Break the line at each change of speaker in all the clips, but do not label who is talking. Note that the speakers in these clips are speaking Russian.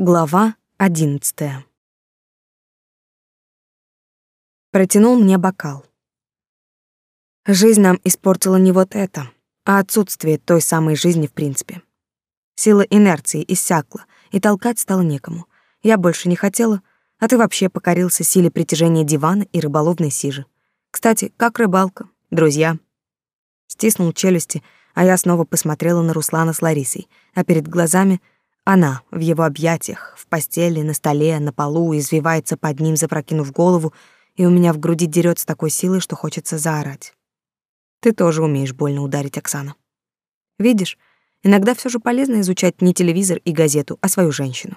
Глава одиннадцатая. Протянул мне бокал. Жизнь нам испортила не вот это, а отсутствие той самой жизни в принципе. Сила инерции иссякла, и толкать стало некому. Я больше не хотела, а ты вообще покорился силе притяжения дивана и рыболовной сижи. Кстати, как рыбалка, друзья. Стиснул челюсти, а я снова посмотрела на Руслана с Ларисой, а перед глазами — она в его объятиях, в постели, на столе, на полу, извивается под ним, запрокинув голову, и у меня в груди дерет с такой силой, что хочется заорать. Ты тоже умеешь больно ударить, Оксана. Видишь, иногда все же полезно изучать не телевизор и газету, а свою женщину,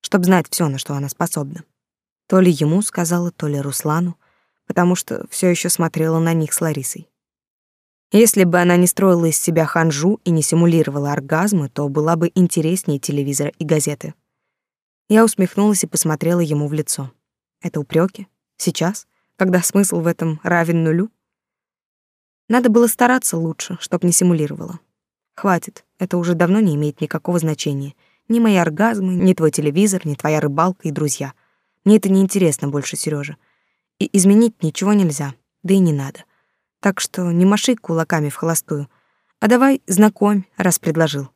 чтобы знать все, на что она способна. То ли ему сказала, то ли Руслану, потому что все еще смотрела на них с Ларисой. Если бы она не строила из себя ханжу и не симулировала оргазмы, то была бы интереснее телевизора и газеты. Я усмехнулась и посмотрела ему в лицо. Это упреки? Сейчас? Когда смысл в этом равен нулю? Надо было стараться лучше, чтоб не симулировала. Хватит, это уже давно не имеет никакого значения. Ни мои оргазмы, ни твой телевизор, ни твоя рыбалка и друзья. Мне это не интересно больше, Сережа. И изменить ничего нельзя, да и не надо. Так что не маши кулаками в холостую. А давай знакомь, раз предложил.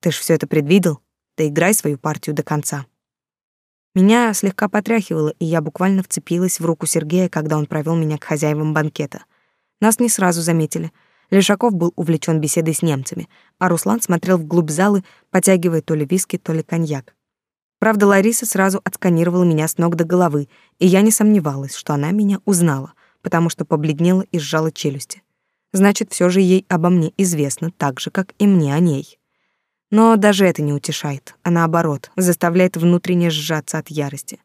Ты ж все это предвидел, да играй свою партию до конца. Меня слегка потряхивало, и я буквально вцепилась в руку Сергея, когда он провел меня к хозяевам банкета. Нас не сразу заметили. Лешаков был увлечен беседой с немцами, а Руслан смотрел вглубь залы, потягивая то ли виски, то ли коньяк. Правда, Лариса сразу отсканировала меня с ног до головы, и я не сомневалась, что она меня узнала потому что побледнела и сжала челюсти. Значит, все же ей обо мне известно так же, как и мне о ней. Но даже это не утешает, а наоборот, заставляет внутренне сжаться от ярости.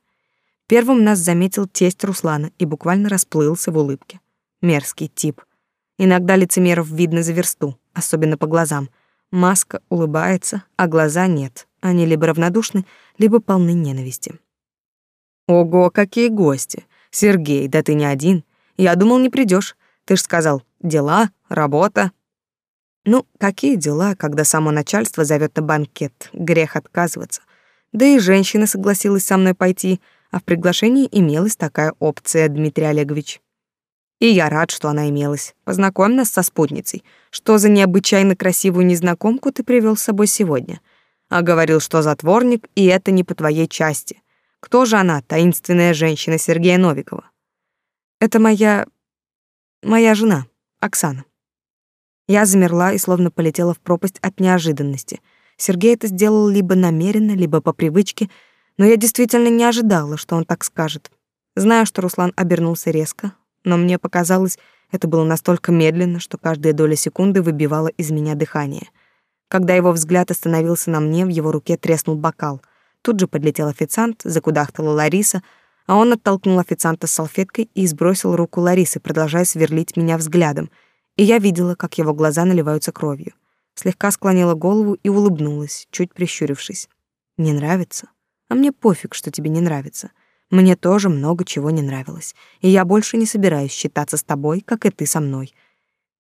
Первым нас заметил тесть Руслана и буквально расплылся в улыбке. Мерзкий тип. Иногда лицемеров видно за версту, особенно по глазам. Маска улыбается, а глаза нет. Они либо равнодушны, либо полны ненависти. Ого, какие гости! Сергей, да ты не один. Я думал, не придешь. Ты ж сказал, дела, работа. Ну, какие дела, когда само начальство зовет на банкет? Грех отказываться. Да и женщина согласилась со мной пойти, а в приглашении имелась такая опция, Дмитрий Олегович. И я рад, что она имелась. Познакомь нас со спутницей. Что за необычайно красивую незнакомку ты привел с собой сегодня? А говорил, что затворник, и это не по твоей части. Кто же она, таинственная женщина Сергея Новикова? Это моя... моя жена, Оксана. Я замерла и словно полетела в пропасть от неожиданности. Сергей это сделал либо намеренно, либо по привычке, но я действительно не ожидала, что он так скажет. Знаю, что Руслан обернулся резко, но мне показалось, это было настолько медленно, что каждая доля секунды выбивала из меня дыхание. Когда его взгляд остановился на мне, в его руке треснул бокал. Тут же подлетел официант, закудахтала Лариса — а он оттолкнул официанта с салфеткой и сбросил руку Ларисы, продолжая сверлить меня взглядом, и я видела, как его глаза наливаются кровью. Слегка склонила голову и улыбнулась, чуть прищурившись. «Не нравится? А мне пофиг, что тебе не нравится. Мне тоже много чего не нравилось, и я больше не собираюсь считаться с тобой, как и ты со мной».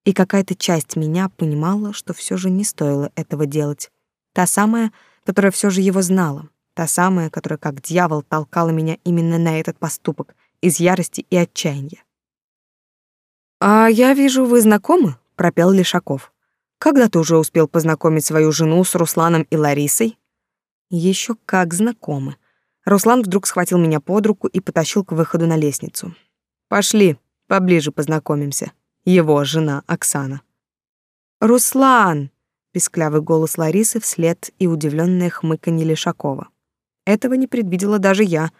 И какая-то часть меня понимала, что все же не стоило этого делать. Та самая, которая все же его знала, Та самая, которая как дьявол толкала меня именно на этот поступок из ярости и отчаяния. «А я вижу, вы знакомы?» — пропел Лешаков. «Когда ты уже успел познакомить свою жену с Русланом и Ларисой?» Еще как знакомы. Руслан вдруг схватил меня под руку и потащил к выходу на лестницу. «Пошли, поближе познакомимся. Его жена Оксана». «Руслан!» — писклявый голос Ларисы вслед и удивленное хмыканье Лешакова. Этого не предвидела даже я.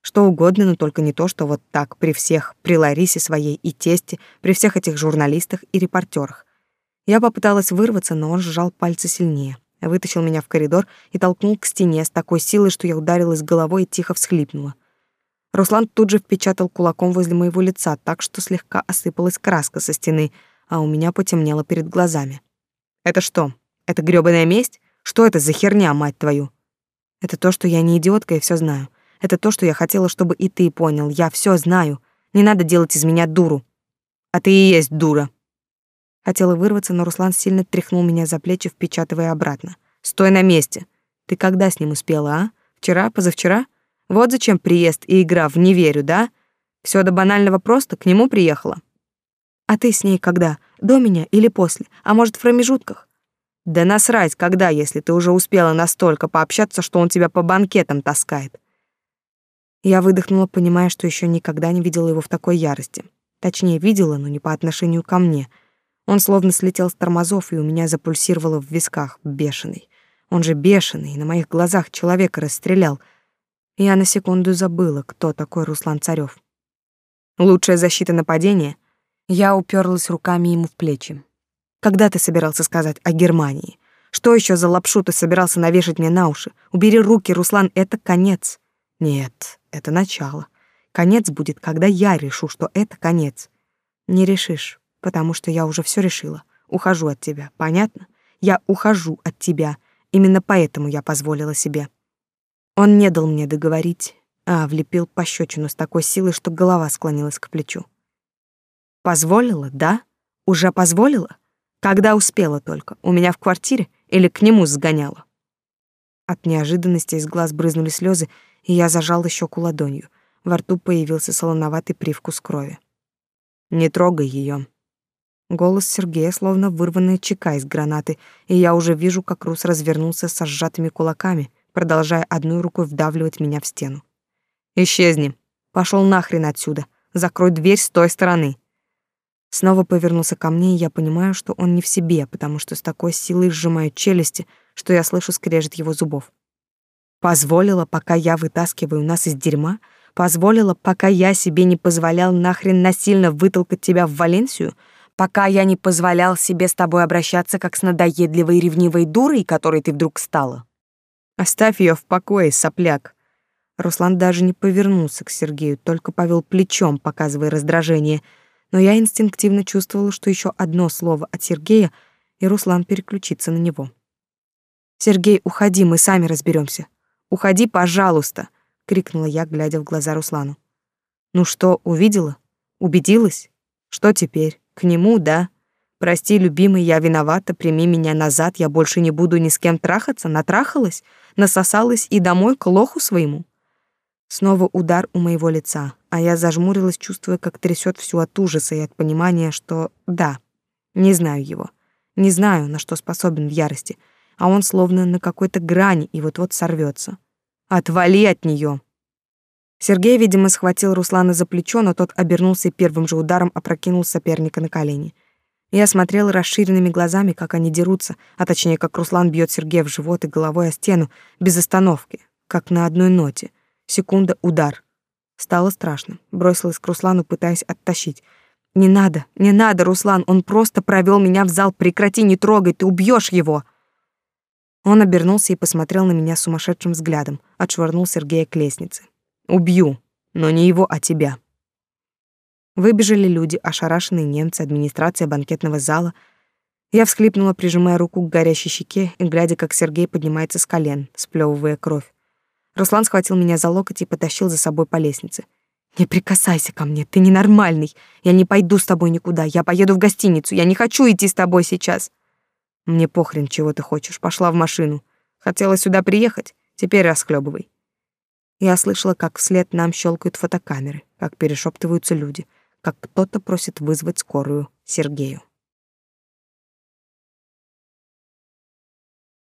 Что угодно, но только не то, что вот так, при всех, при Ларисе своей и тесте, при всех этих журналистах и репортерах. Я попыталась вырваться, но он сжал пальцы сильнее, вытащил меня в коридор и толкнул к стене с такой силой, что я ударилась головой и тихо всхлипнула. Руслан тут же впечатал кулаком возле моего лица, так что слегка осыпалась краска со стены, а у меня потемнело перед глазами. «Это что? Это грёбаная месть? Что это за херня, мать твою?» Это то, что я не идиотка и все знаю. Это то, что я хотела, чтобы и ты понял. Я все знаю. Не надо делать из меня дуру. А ты и есть дура. Хотела вырваться, но Руслан сильно тряхнул меня за плечи, впечатывая обратно. Стой на месте. Ты когда с ним успела, а? Вчера, позавчера? Вот зачем приезд и игра в «не верю», да? Все до банального просто, к нему приехала. А ты с ней когда? До меня или после? А может, в промежутках? Да насрать, когда, если ты уже успела настолько пообщаться, что он тебя по банкетам таскает. Я выдохнула, понимая, что еще никогда не видела его в такой ярости. Точнее, видела, но не по отношению ко мне. Он словно слетел с тормозов, и у меня запульсировало в висках, бешеный. Он же бешеный, на моих глазах человека расстрелял. Я на секунду забыла, кто такой Руслан Царёв. Лучшая защита нападения. Я уперлась руками ему в плечи. Когда ты собирался сказать о Германии? Что еще за лапшу ты собирался навешать мне на уши? Убери руки, Руслан, это конец. Нет, это начало. Конец будет, когда я решу, что это конец. Не решишь, потому что я уже все решила. Ухожу от тебя, понятно? Я ухожу от тебя. Именно поэтому я позволила себе. Он не дал мне договорить, а влепил пощечину с такой силой, что голова склонилась к плечу. Позволила, да? Уже позволила? Когда успела только? У меня в квартире или к нему сгоняла? От неожиданности из глаз брызнули слезы, и я зажала щеку ладонью. Во рту появился солоноватый привкус крови. Не трогай ее, Голос Сергея словно вырванная чека из гранаты, и я уже вижу, как Рус развернулся со сжатыми кулаками, продолжая одной рукой вдавливать меня в стену. «Исчезни! Пошел нахрен отсюда! Закрой дверь с той стороны!» Снова повернулся ко мне, и я понимаю, что он не в себе, потому что с такой силой сжимаю челюсти, что я слышу скрежет его зубов. Позволила, пока я вытаскиваю нас из дерьма, позволила, пока я себе не позволял нахрен насильно вытолкать тебя в Валенсию — пока я не позволял себе с тобой обращаться как с надоедливой ревнивой дурой, которой ты вдруг стала. Оставь ее в покое, сопляк. Руслан даже не повернулся к Сергею, только повел плечом, показывая раздражение, но я инстинктивно чувствовала, что еще одно слово от Сергея, и Руслан переключится на него. «Сергей, уходи, мы сами разберемся. Уходи, пожалуйста!» — крикнула я, глядя в глаза Руслану. «Ну что, увидела? Убедилась? Что теперь?» К нему, да? Прости, любимый, я виновата, прими меня назад, я больше не буду ни с кем трахаться, натрахалась, насосалась и домой к лоху своему. Снова удар у моего лица, а я зажмурилась, чувствуя, как трясет всю от ужаса и от понимания, что да, не знаю его, не знаю, на что способен в ярости, а он словно на какой-то грани и вот-вот сорвется. Отвали от нее. Сергей, видимо, схватил Руслана за плечо, но тот обернулся и первым же ударом опрокинул соперника на колени. Я смотрела расширенными глазами, как они дерутся, а точнее, как Руслан бьет Сергея в живот и головой о стену, без остановки, как на одной ноте. Секунда — удар. Стало страшно. Бросилась к Руслану, пытаясь оттащить. «Не надо, не надо, Руслан, он просто провел меня в зал, прекрати, не трогай, ты убьешь его!» Он обернулся и посмотрел на меня сумасшедшим взглядом, отшвырнул Сергея к лестнице. Убью, но не его, а тебя. Выбежали люди, ошарашенные немцы, администрация банкетного зала. Я всхлипнула, прижимая руку к горящей щеке и глядя, как Сергей поднимается с колен, сплевывая кровь. Руслан схватил меня за локоть и потащил за собой по лестнице. «Не прикасайся ко мне, ты ненормальный. Я не пойду с тобой никуда, я поеду в гостиницу, я не хочу идти с тобой сейчас». «Мне похрен, чего ты хочешь, пошла в машину. Хотела сюда приехать, теперь расхлебывай. Я слышала, как вслед нам щелкают фотокамеры, как перешептываются люди, как кто-то просит вызвать скорую Сергею.